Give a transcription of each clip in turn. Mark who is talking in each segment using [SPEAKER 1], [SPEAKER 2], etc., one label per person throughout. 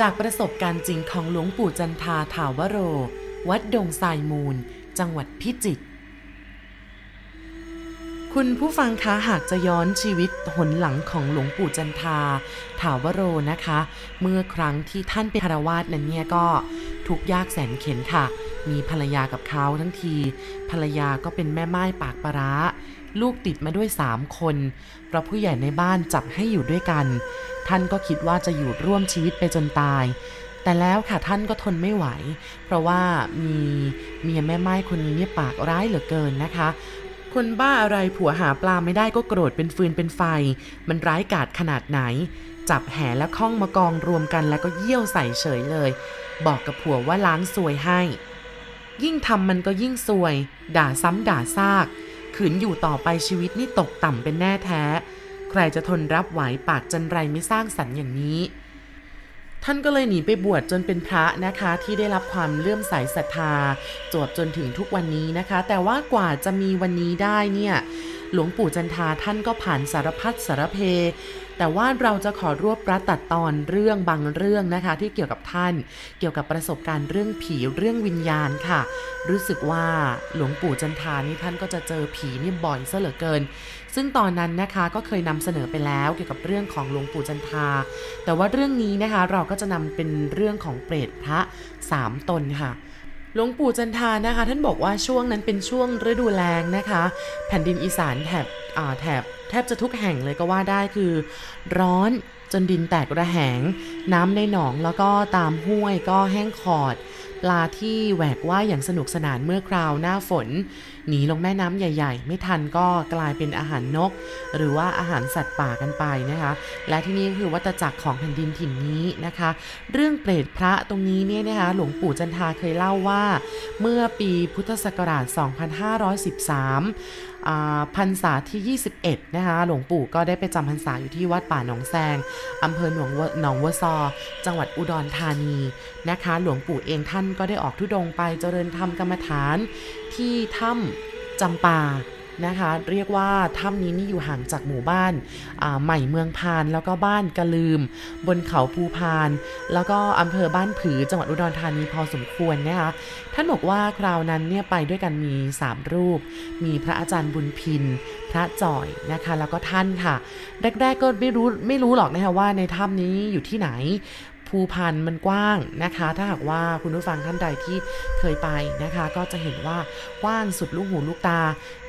[SPEAKER 1] จากประสบการณ์จริงของหลวงปู่จันทาถาวโร วัดดงทรายมูล จังหวัดพิจิตร คุณผู้ฟังคะหากจะย้อนชีวิตหนหลังของหลวงปู่จันทา ถาวโรนะคะ เมื่อครั้งที่ท่านเป็นคารวาสนั้นเนี่ยก็ทุกยากแสนเข็นค่ะ มีภรรยากับเขาทั้งที ภรรยาก็เป็นแม่ไม้ปากปลาร้า ลูกติดมาด้วย3คนเพราะผู้ใหญ่ในบ้านจับให้อยู่ด้วยกัน ท่านก็คิดว่าจะอยู่ร่วมชีวิตไปจนตาย แต่แล้วค่ะท่านก็ทนไม่ไหว เพราะว่ามีเมียแม่ไม้คนนี้เนี่ยปากร้ายเหลือเกินนะคะ คนบ้าอะไรผัวหาปลาไม่ได้ก็โกรธเป็นฟืนเป็นไฟ มันร้ายกาจขนาดไหน จับแหและข้องมากองรวมกันแล้วก็เยี่ยวใส่เฉยเลย บอกกับผัวว่าล้างซวยให้ยิ่งทำมันก็ยิ่งซวย ด่าซ้ำด่าซาก ขืนอยู่ต่อไปชีวิตนี่ตกต่ำเป็นแน่แท้ ใครจะทนรับไหวปากจันไรไม่สร้างสรรค์อย่างนี้ ท่านก็เลยหนีไปบวชจนเป็นพระนะคะที่ได้รับความเลื่อมใสศรัทธาจวบจนถึงทุกวันนี้นะคะ แต่ว่ากว่าจะมีวันนี้ได้เนี่ยหลวงปู่จันทาท่านก็ผ่านสารพัดสารเพ แต่ว่าเราจะขอรวบรัดตัดตอนเรื่องบางเรื่องนะคะ ที่เกี่ยวกับท่าน เกี่ยวกับประสบการณ์เรื่องผีเรื่องวิญญาณค่ะ รู้สึกว่าหลวงปู่จันทานี่ท่านก็จะเจอผีนี่บ่อยซะเหลือเกิน ซึ่งตอนนั้นนะคะก็เคยนำเสนอไปแล้วเกี่ยวกับเรื่องของหลวงปู่จันทา แต่ว่าเรื่องนี้นะคะเราก็จะนำเป็นเรื่องของเปรตพระสามตนค่ะหลวงปู่จันทานะคะ ท่านบอกว่าช่วงนั้นเป็นช่วงฤดูแล้งนะคะ แผ่นดินอีสานแถบอ่าแถบ แทบจะทุกแห่งเลยก็ว่าได้คือ ร้อนจนดินแตกระแหง น้ำในหนองแล้วก็ตามห้วยก็แห้งขอด ปลาที่แหวกว่ายอย่างสนุกสนานเมื่อคราวหน้าฝนหนีลงแม่น้ำใหญ่ ๆ ไม่ทันก็กลายเป็นอาหารนก หรือว่าอาหารสัตว์ป่ากันไปนะคะ และที่นี่ก็คือวัตจักรของแผ่นดินถิ่นนี้นะคะ เรื่องเปรตพระตรงนี้เนี่ยนะคะหลวงปู่จันทาเคยเล่าว่า เมื่อปีพุทธศักราช 2513พรรษาที่ 21 นะคะ หลวงปู่ก็ได้ไปจำพรรษาอยู่ที่วัดป่าหนองแซงอำเภอหนองวัวหนองวัวซอ จังหวัดอุดรธานีนะคะ หลวงปู่เองท่านก็ได้ออกทุดงไปเจริญธรรมกรรมฐานที่ถ้ำ จำปานะคะ เรียกว่าถ้ำนี้นี่อยู่ห่างจากหมู่บ้านใหม่เมืองพาน แล้วก็บ้านกระลืม บนเขาภูพาน แล้วก็อำเภอบ้านผือจังหวัดอุดรธานีพอสมควรนะคะท่านบอกว่าคราวนั้นเนี่ยไปด้วยกันมี 3 รูป มีพระอาจารย์บุญพิน พระจ่อยนะคะ แล้วก็ท่านค่ะ แรกๆก็ไม่รู้ไม่รู้หรอกนะคะว่าในถ้ำนี้อยู่ที่ไหน ภูพันมันกว้างนะคะ ถ้าหากว่าคุณผู้ฟังท่านใดที่เคยไปนะคะ ก็จะเห็นว่ากว้างสุดลูกหูลูกตา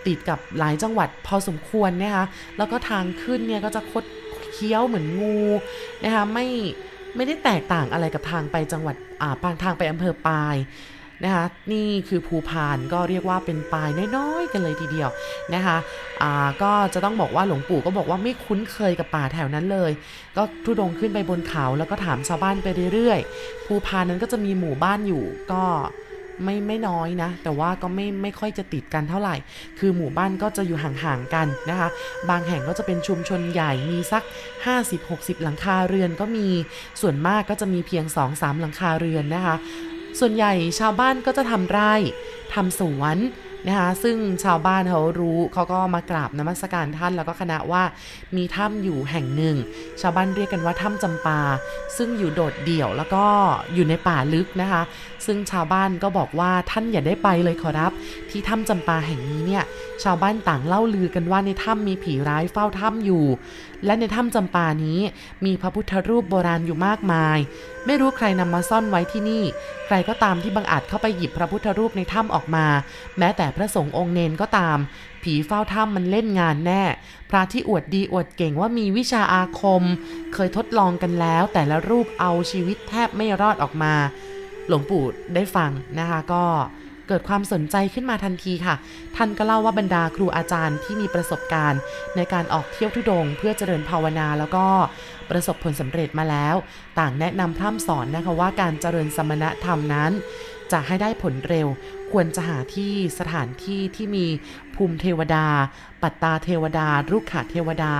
[SPEAKER 1] ติดกับหลายจังหวัดพอสมควรนะคะแล้วก็ทางขึ้นเนี่ยก็จะคดเคี้ยวเหมือนงูนะคะไม่ไม่ได้แตกต่างอะไรกับทางไปจังหวัดอ่าทางไปอำเภอปาย นะคะนี่คือภูพานก็เรียกว่าเป็นปลายน้อยๆกันเลยทีเดียวนะคะอ่าก็จะต้องบอกว่าหลวงปู่ก็บอกว่าไม่คุ้นเคยกับป่าแถวนั้นเลย ก็ทุดงขึ้นไปบนเขาแล้วก็ถามชาวบ้านไปเรื่อยๆ ภูพานนั้นก็จะมีหมู่บ้านอยู่ก็ไม่ไม่น้อยนะ แต่ว่าก็ไม่ไม่ค่อยจะติดกันเท่าไหร่ คือหมู่บ้านก็จะอยู่ห่างๆกันนะคะ บางแห่งก็จะเป็นชุมชนใหญ่มีสัก 50-60 หลังคาเรือนก็มีส่วนมากก็จะมีเพียง 2-3 หลังคาเรือนนะคะ ส่วนใหญ่ชาวบ้านก็จะทำไร่ทำสวนนะคะซึ่งชาวบ้านเขารู้เขาก็มากราบนมัสการท่านแล้วก็คณะว่ามีถ้ำอยู่แห่งหนึ่ง ชาวบ้านเรียกกันว่าถ้ำจำปา ซึ่งอยู่โดดเดี่ยวแล้วก็อยู่ในป่าลึกนะคะ ซึ่งชาวบ้านก็บอกว่าท่านอย่าได้ไปเลยขอรับ ที่ถ้ำจำปาแห่งนี้เนี่ย ชาวบ้านต่างเล่าลือกันว่าในถ้ำมีผีร้ายเฝ้าถ้ำอยู่ และในถ้ำจำปานี้มีพระพุทธรูปโบราณอยู่มากมาย ไม่รู้ใครนำมาซ่อนไว้ที่นี่ ใครก็ตามที่บังอาจเข้าไปหยิบพระพุทธรูปในถ้ำออกมา แม้แต่พระสงฆ์องค์เนนก็ตาม ผีเฝ้าถ้ำมันเล่นงานแน่ พระที่อวดดีอวดเก่งว่ามีวิชาอาคม เคยทดลองกันแล้ว แต่ละรูปเอาชีวิตแทบไม่รอดออกมา หลวงปู่ได้ฟังนะคะก็ เกิดความสนใจขึ้นมาทันทีค่ะ ท่านก็เล่าว่าบรรดาครูอาจารย์ที่มีประสบการณ์ ในการออกเที่ยวทุดง เพื่อเจริญภาวนาแล้วก็ประสบผลสำเร็จมาแล้ว ต่างแนะนำพร่ำสอนนะคะว่าการเจริญสมณธรรมนั้น จะให้ได้ผลเร็ว ควรจะหาที่สถานที่ที่มีภูมิเทวดา ปัตตาเทวดารุกขาเทวดา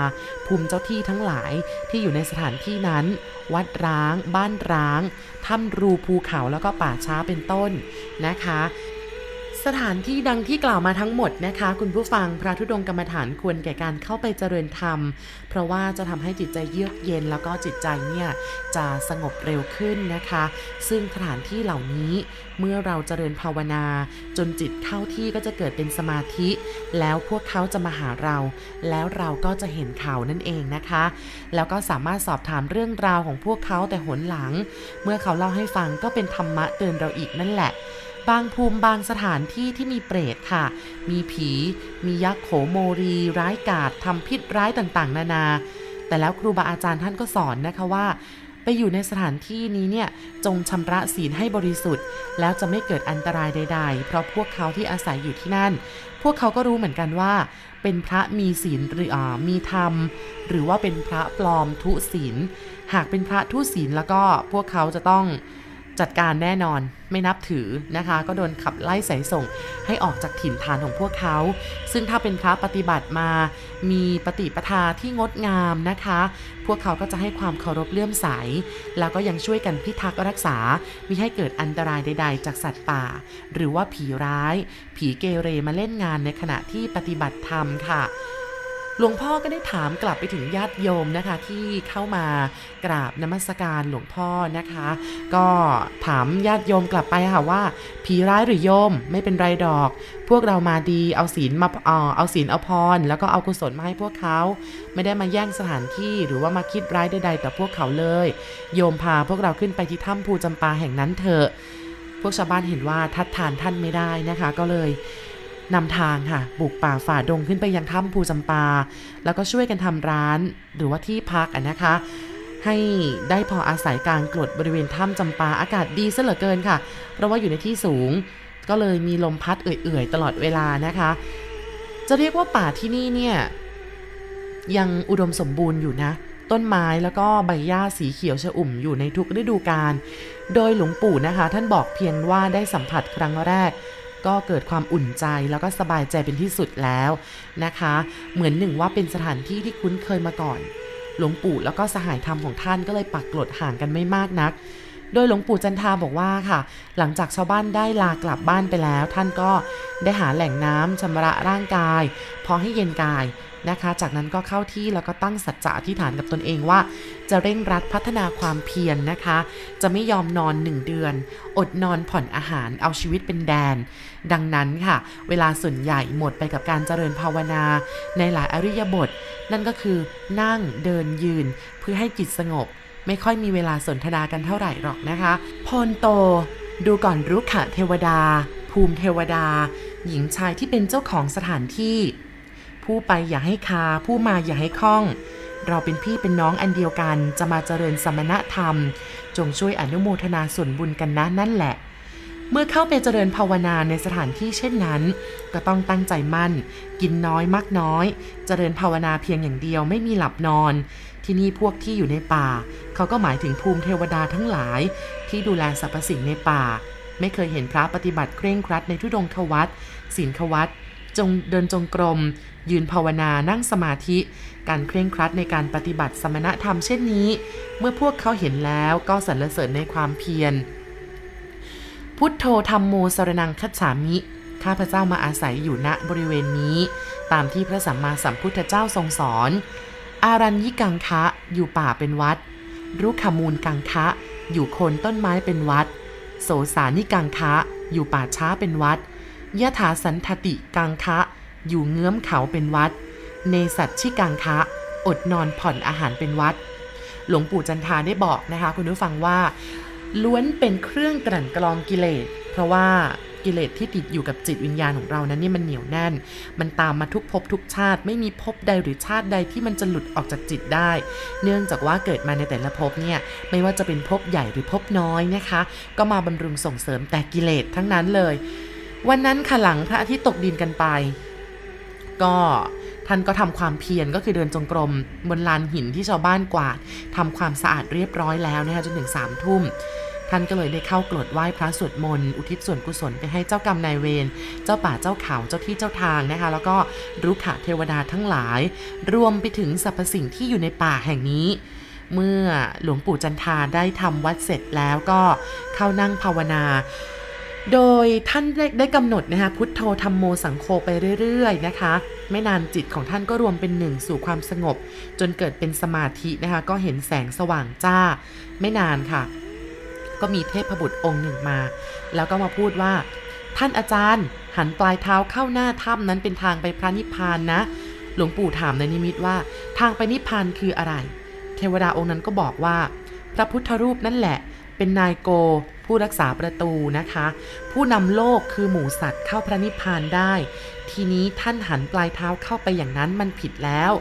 [SPEAKER 1] ภูมิเจ้าที่ทั้งหลายที่อยู่ในสถานที่นั้น วัดร้าง บ้านร้างถ้ำรูภูเขาแล้วก็ป่าช้าเป็นต้นนะคะ สถานที่ดังที่กล่าวมาทั้งหมดนะคะ คุณผู้ฟังพระธุดงกรรมฐานควรแก่การเข้าไปเจริญธรรม เพราะว่าจะทำให้จิตใจเยือกเย็นแล้วก็จิตใจเนี่ยจะสงบเร็วขึ้นนะคะ ซึ่งสถานที่เหล่านี้เมื่อเราเจริญภาวนา จนจิตเข้าที่ก็จะเกิดเป็นสมาธิ แล้วพวกเขาจะมาหาเรา แล้วเราก็จะเห็นเขานั่นเองนะคะ แล้วก็สามารถสอบถามเรื่องราวของพวกเขาแต่หนหลัง เมื่อเขาเล่าให้ฟังก็เป็นธรรมะเตือนเราอีกนั่นแหละ บางภูมิบางสถานที่ที่มีเปรตค่ะ มีผี มียักษ์โขโมรี ร้ายกาจทำพิษร้ายต่างๆ นานา แต่แล้วครูบาอาจารย์ท่านก็สอนนะคะว่า ไปอยู่ในสถานที่นี้เนี่ย จงชำระศีลให้บริสุทธิ์ แล้วจะไม่เกิดอันตรายใด ๆ เพราะพวกเขาที่อาศัยอยู่ที่นั่น พวกเขาก็รู้เหมือนกันว่า เป็นพระมีศีลหรืออมีธรรม หรือว่าเป็นพระปลอมทุศีล หากเป็นพระทุศีลแล้วก็พวกเขาจะต้อง จัดการแน่นอนไม่นับถือนะคะ ก็โดนขับไล่สายส่งให้ออกจากถิ่นฐานของพวกเขา ซึ่งถ้าเป็นพระปฏิบัติมา มีปฏิปทาที่งดงามนะคะ พวกเขาก็จะให้ความเคารพเลื่อมใส แล้วก็ยังช่วยกันพิทักษ์รักษามิให้เกิดอันตรายใด ๆ จากสัตว์ป่า หรือว่าผีร้าย ผีเกเรมาเล่นงานในขณะที่ปฏิบัติธรรมค่ะ หลวงพ่อก็ได้ถามกลับไปถึงญาติโยมนะคะที่เข้ามากราบนมัสการหลวงพ่อนะคะ ก็ถามญาติโยมกลับไปค่ะว่าผีร้ายหรือโยมไม่เป็นไรดอก พวกเรามาดีเอาศีลมาเอาเอาศีลเอาพร แล้วก็เอากุศลมาให้พวกเขา ไม่ได้มาแย่งสถานที่หรือว่ามาคิดร้ายใดๆต่อพวกเขาเลย โยมพาพวกเราขึ้นไปที่ถ้ำภูจำปาแห่งนั้นเถอะพวกชาวบ้านเห็นว่าทัดทานท่านไม่ได้นะคะ ก็เลย นำทางค่ะบุกป่าฝ่าดงขึ้นไปยังถ้ำภูจำปา แล้วก็ช่วยกันทำร้านหรือว่าที่พักนะคะ ให้ได้พออาศัยกลางกรดบริเวณถ้ำจำปาอากาศดีซะเหลือเกินค่ะ เพราะว่าอยู่ในที่สูง ก็เลยมีลมพัดเอื่อยๆ ตลอดเวลานะคะ จะเรียกว่าป่าที่นี่เนี่ยยังอุดมสมบูรณ์อยู่นะ ต้นไม้แล้วก็ใบหญ้าสีเขียวชอุ่มอยู่ในทุกฤดูกาลโดยหลวงปู่นะคะ ท่านบอกเพียงว่าได้สัมผัสครั้งแรก ก็เกิดความอุ่นใจแล้วก็สบายใจเป็นที่สุดแล้วนะคะ เหมือนหนึ่งว่าเป็นสถานที่ที่คุ้นเคยมาก่อน หลวงปู่แล้วก็สหายธรรมของท่านก็เลยปักกลดห่างกันไม่มากนัก โดยหลวงปู่จันทาบอกว่าค่ะ หลังจากชาวบ้านได้ลากลับบ้านไปแล้ว ท่านก็ได้หาแหล่งน้ำชำระร่างกาย พอให้เย็นกาย นะคะ จากนั้นก็เข้าที่แล้วก็ตั้งสัจจะอธิษฐานกับตนเองว่า จะเร่งรัดพัฒนาความเพียรนนะคะ จะไม่ยอมนอนหนึ่งเดือน อดนอนผ่อนอาหารเอาชีวิตเป็นแดน ดังนั้นค่ะ เวลาส่วนใหญ่หมดไปกับการเจริญภาวนา ในหลายอริยบท นั่นก็คือนั่งเดินยืน เพื่อให้จิตสงบ ไม่ค่อยมีเวลาสนทนากันเท่าไหร่หรอกนะคะพลโต ดูก่อนรุกขะเทวดา ภูมิเทวดา หญิงชายที่เป็นเจ้าของสถานที่ ผู้ไปอย่าให้คา ผู้มาอย่าให้คล้อง เราเป็นพี่เป็นน้องอันเดียวกัน จะมาเจริญสมณธรรม จงช่วยอนุโมทนาส่วนบุญกันนะนั่นแหละ เมื่อเข้าไปเจริญภาวนาในสถานที่เช่นนั้น ก็ต้องตั้งใจมั่น กินน้อยมักน้อย เจริญภาวนาเพียงอย่างเดียวไม่มีหลับนอน ที่นี่พวกที่อยู่ในป่า เขาก็หมายถึงภูมิเทวดาทั้งหลาย ที่ดูแลสรรพสิ่งในป่า ไม่เคยเห็นพระปฏิบัติเคร่งครัดในทุดงควัตศีลควัต จงเดินจงกรม ยืนภาวนานั่งสมาธิ การเคร่งครัดในการปฏิบัติสมณธรรมเช่นนี้ เมื่อพวกเขาเห็นแล้วก็สรรเสริญในความเพียร พุทโธธรรมโมสรนังคัจฉามิ ข้าพเจ้ามาอาศัยอยู่ณบริเวณนี้ ตามที่พระสัมมาสัมพุทธเจ้าทรงสอน อารัญญิกังคะอยู่ป่าเป็นวัด รุขมูลกังคะ อยู่โคนต้นไม้เป็นวัด โสสานิกังคะ อยู่ป่าช้าเป็นวัด ยะถาสันทติกังคะ อยู่เงื้อมเขาเป็นวัด เนสัตชิกังคะ อดนอนผ่อนอาหารเป็นวัด หลวงปู่จันทาได้บอกนะคะ คุณผู้ฟังว่า ล้วนเป็นเครื่องกลั่นกรองกิเลส เพราะว่ากิเลสที่ติดอยู่กับจิตวิญญาณของเรานั้นนี่มันเหนียวแน่น มันตามมาทุกภพทุกชาติ ไม่มีภพใดหรือชาติใดที่มันจะหลุดออกจากจิตได้ เนื่องจากว่าเกิดมาในแต่ละภพเนี่ย ไม่ว่าจะเป็นภพใหญ่หรือภพน้อยนะคะ ก็มาบำรุงส่งเสริมแต่กิเลสทั้งนั้นเลย วันนั้นค่ะหลังพระอาทิตย์ตกดินกันไป ก็ท่านก็ทำความเพียรก็คือเดินจงกรมบนลานหินที่ชาวบ้านกวาดทำความสะอาดเรียบร้อยแล้วนะคะจนถึงสามทุ่มท่านก็เลยได้เข้ากรดไหว้พระสวดมนต์อุทิศส่วนกุศลไปให้เจ้ากรรมนายเวรเจ้าป่าเจ้าเขาเจ้าที่เจ้าทางนะคะ แล้วก็รุกขะเทวดาทั้งหลาย รวมไปถึงสรรพสิ่งที่อยู่ในป่าแห่งนี้ เมื่อหลวงปู่จันทาได้ทำวัดเสร็จแล้วก็เข้านั่งภาวนา โดยท่านได้ไดกำหนดนะคะพุทโธธรรมโมสังโฆไปเรื่อยๆนะคะ ไม่นานจิตของท่านก็รวมเป็นหนึ่งสู่ความสงบ จนเกิดเป็นสมาธินะคะ ก็เห็นแสงสว่างจ้า ไม่นานค่ะ ก็มีเทพบุตรองค์หนึ่งมา แล้วก็มาพูดว่า ท่านอาจารย์หันปลายเท้าเข้าหน้าถ้ำนั้นเป็นทางไปพระนิพพานนะ หลวงปู่ถามในนิมิตว่า ทางไปนิพพานคืออะไร เทวดาองค์นั้นก็บอกว่า พระพุทธรูปนั่นแหละ เป็นนายโก ผู้รักษาประตูนะคะ ผู้นำโลกคือหมูสัตว์เข้าพระนิพพานได้ ทีนี้ท่านหันปลายเท้าเข้าไปอย่างนั้นมันผิดแล้ว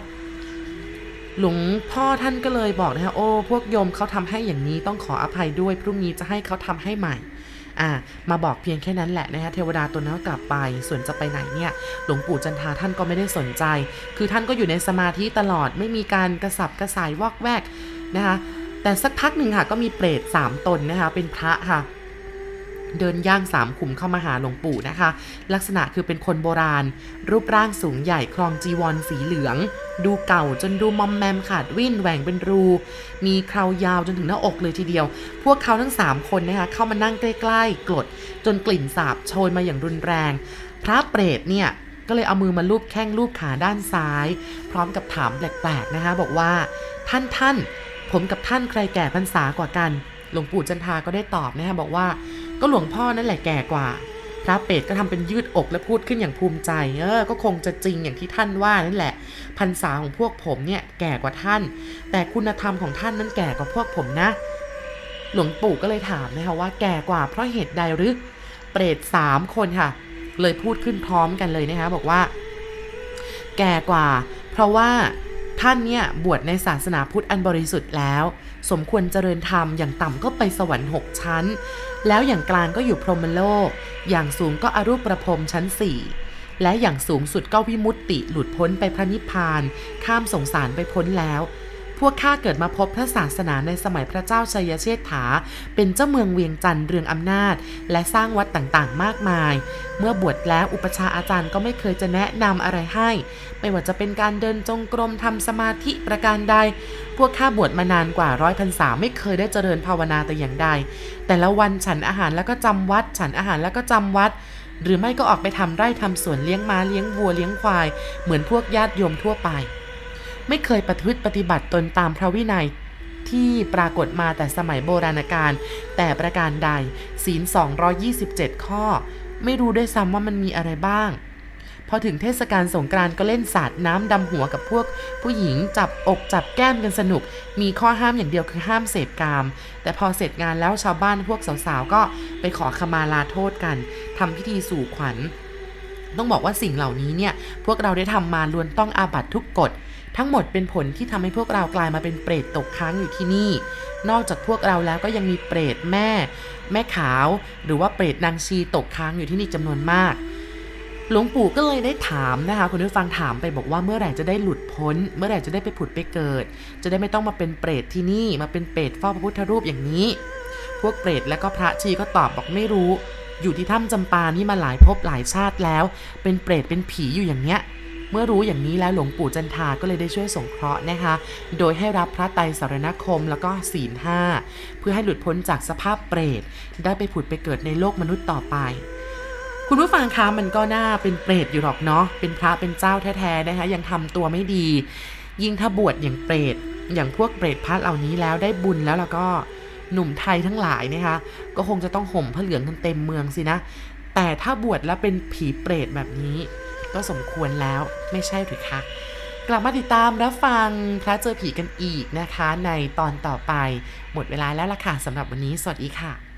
[SPEAKER 1] หลวงพ่อท่านก็เลยบอกนะคะโอ้พวกโยมเขาทำให้อย่างนี้ต้องขออภัยด้วย พรุ่งนี้จะให้เขาทำให้ใหม่อ่ามาบอกเพียงแค่นั้นแหละนะคะเทวดาตัวนั้นก็กลับไป ส่วนจะไปไหนเนี่ยหลวงปู่จันทาท่านก็ไม่ได้สนใจ คือท่านก็อยู่ในสมาธิตลอดไม่มีการกระสับกระส่ายวอกแวกนะคะ แต่สักพักหนึ่งค่ะ ก็มีเปรตสามตนนะคะ เป็นพระค่ะ เดินย่างสามขุมเข้ามาหาหลวงปู่นะคะ ลักษณะคือเป็นคนโบราณ รูปร่างสูงใหญ่ครองจีวรสีเหลือง ดูเก่าจนดูมอมแมมขาดวิ่นแหว่งเป็นรู มีเคราวยาวจนถึงหน้าอกเลยทีเดียว พวกเขาทั้ง3คนนะคะเข้ามานั่งใกล้ๆกรดจนกลิ่นสาบโชยมาอย่างรุนแรง พระเปรตเนี่ยก็เลยเอามือมาลูบแข้งลูบขาด้านซ้าย พร้อมกับถามแปลกๆนะคะ บอกว่าท่านท่าน ผมกับท่านใครแก่พรรษากว่ากัน หลวงปู่จันทาก็ได้ตอบนะคะบอกว่า ก็หลวงพ่อนั่นแหละแก่กว่า พระเปรตก็ทำเป็นยืดอกและพูดขึ้นอย่างภูมิใจ เออ ก็คงจะจริงอย่างที่ท่านว่านั่นแหละ พรรษาของพวกผมเนี่ยแก่กว่าท่าน แต่คุณธรรมของท่านนั้นแก่กว่าพวกผมนะ หลวงปู่ก็เลยถามนะคะว่าแก่กว่าเพราะเหตุใดหรือ เปรตสามคนค่ะ เลยพูดขึ้นพร้อมกันเลยนะคะบอกว่า แก่กว่า เพราะว่า ท่านเนี่ยบวชในศาสนาพุทธอันบริสุทธิ์แล้ว สมควรเจริญธรรมอย่างต่ำก็ไปสวรรค์หกชั้น แล้วอย่างกลางก็อยู่พรหมโลก อย่างสูงก็อรูปประพรมชั้นสี่และอย่างสูงสุดก็วิมุตติหลุดพ้นไปพระนิพพาน ข้ามสงสารไปพ้นแล้ว พวกข้าเกิดมาพบพระศาสนาในสมัยพระเจ้าชัยเชษฐา เป็นเจ้าเมืองเวียงจันทร์เรืองอำนาจ และสร้างวัดต่างๆ มากมาย เมื่อบวชแล้วอุปชาอาจารย์ก็ไม่เคยจะแนะนำอะไรให้ ไม่ว่าจะเป็นการเดินจงกรมทำสมาธิประการใด พวกข้าบวชมานานกว่าร้อยพรรษาไม่เคยได้เจริญภาวนาแต่อย่างใด แต่ละวันฉันอาหารแล้วก็จำวัด ฉันอาหารแล้วก็จำวัดหรือไม่ก็ออกไปทำไร่ทำสวนเลี้ยงม้าเลี้ยงวัวเลี้ยงควาย เหมือนพวกญาติโยมทั่วไป ไม่เคยปฏิบัติปฏิบัติตนตามพระวินัย ที่ปรากฏมาแต่สมัยโบราณกาลแต่ประการใดศีล 227 ข้อ ไม่รู้ด้วยซ้ำว่ามันมีอะไรบ้าง พอถึงเทศกาลสงกรานต์ก็เล่นสาดน้ำดำหัวกับพวก ผู้หญิงจับอกจับแก้มกันสนุก มีข้อห้ามอย่างเดียวคือห้ามเสพกาม แต่พอเสร็จงานแล้วชาวบ้านพวกสาวๆก็ไปขอขมาลาโทษกันทำพิธีสู่ขวัญต้องบอกว่าสิ่งเหล่านี้เนี่ย พวกเราได้ทำมาล้วนต้องอาบัตทุกกฎ ทั้งหมดเป็นผลที่ทำให้พวกเรากลายมาเป็นเปรตตกค้างอยู่ที่นี่ นอกจากพวกเราแล้วก็ยังมีเปรตแม่ แม่ขาว หรือว่าเปรตนางชีตกค้างอยู่ที่นี่จำนวนมาก หลวงปู่ก็เลยได้ถามนะคะคุณผู้ฟังถามไปบอกว่าเมื่อไหร่จะได้หลุดพ้น เมื่อไหร่จะได้ไปผุดไปเกิด จะได้ไม่ต้องมาเป็นเปรตที่นี่มาเป็นเปรตเฝ้าพระพุทธรูปอย่างนี้ พวกเปรตและก็พระชีก็ตอบบอกไม่รู้ อยู่ที่ถ้ำจำปานี่มาหลายภพหลายชาติแล้ว เป็นเปรตเป็นผีอยู่อย่างเนี้ย เมื่อรู้อย่างนี้แล้วหลวงปู่จันทาก็เลยได้ช่วยสงเคราะห์นะคะ โดยให้รับพระไตรสารณคมแล้วก็ศีลห้าเพื่อให้หลุดพ้นจากสภาพเปรต ได้ไปผุดไปเกิดในโลกมนุษย์ต่อไป คุณผู้ฟังคะมันก็น่าเป็นเปรตอยู่หรอกเนาะเป็นพระเป็นเจ้าแท้ๆนะคะ ยังทำตัวไม่ดี ยิ่งถ้าบวชอย่างเปรตอย่างพวกเปรตพระเหล่านี้แล้วได้บุญแล้วแล้วก็หนุ่มไทยทั้งหลายนะคะ ก็คงจะต้องห่มผ้าเหลืองกันเต็มเมืองสินะ แต่ถ้าบวชแล้วเป็นผีเปรตแบบนี้ ก็สมควรแล้วไม่ใช่หรือคะกลับมาติดตามรับฟังพระเจอผีกันอีกนะคะ ในตอนต่อไป หมดเวลาแล้วล่ะค่ะสำหรับวันนี้ สวัสดีค่ะ